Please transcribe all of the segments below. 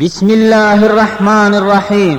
بسم الله الرحمن الرحيم.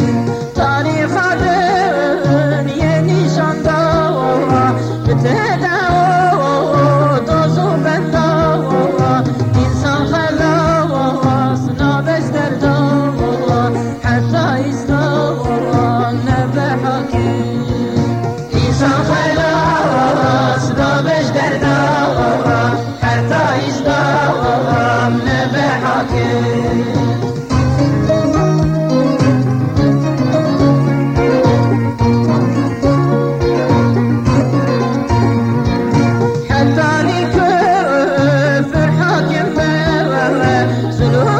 Absolutely.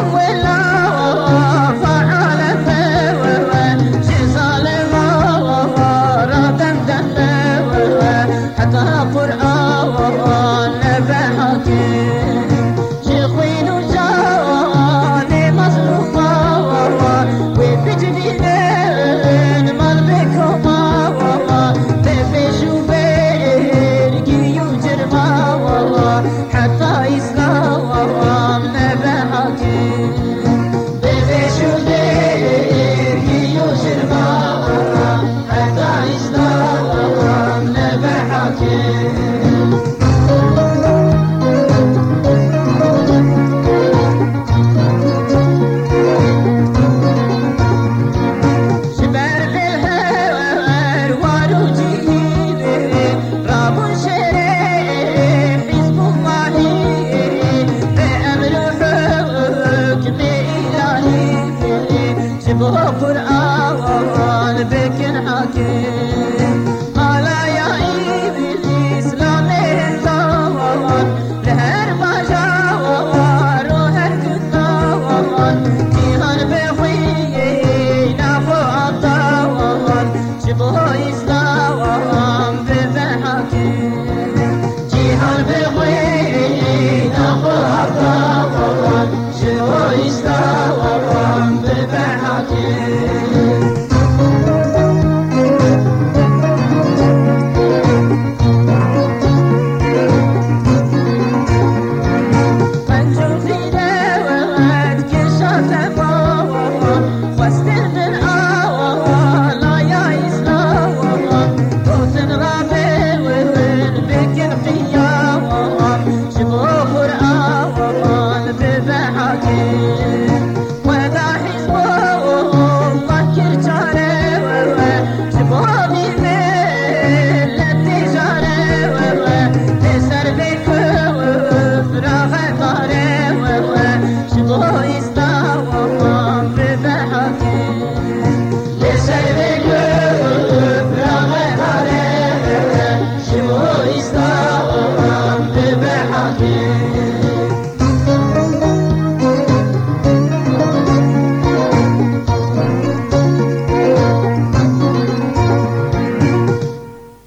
Oh. what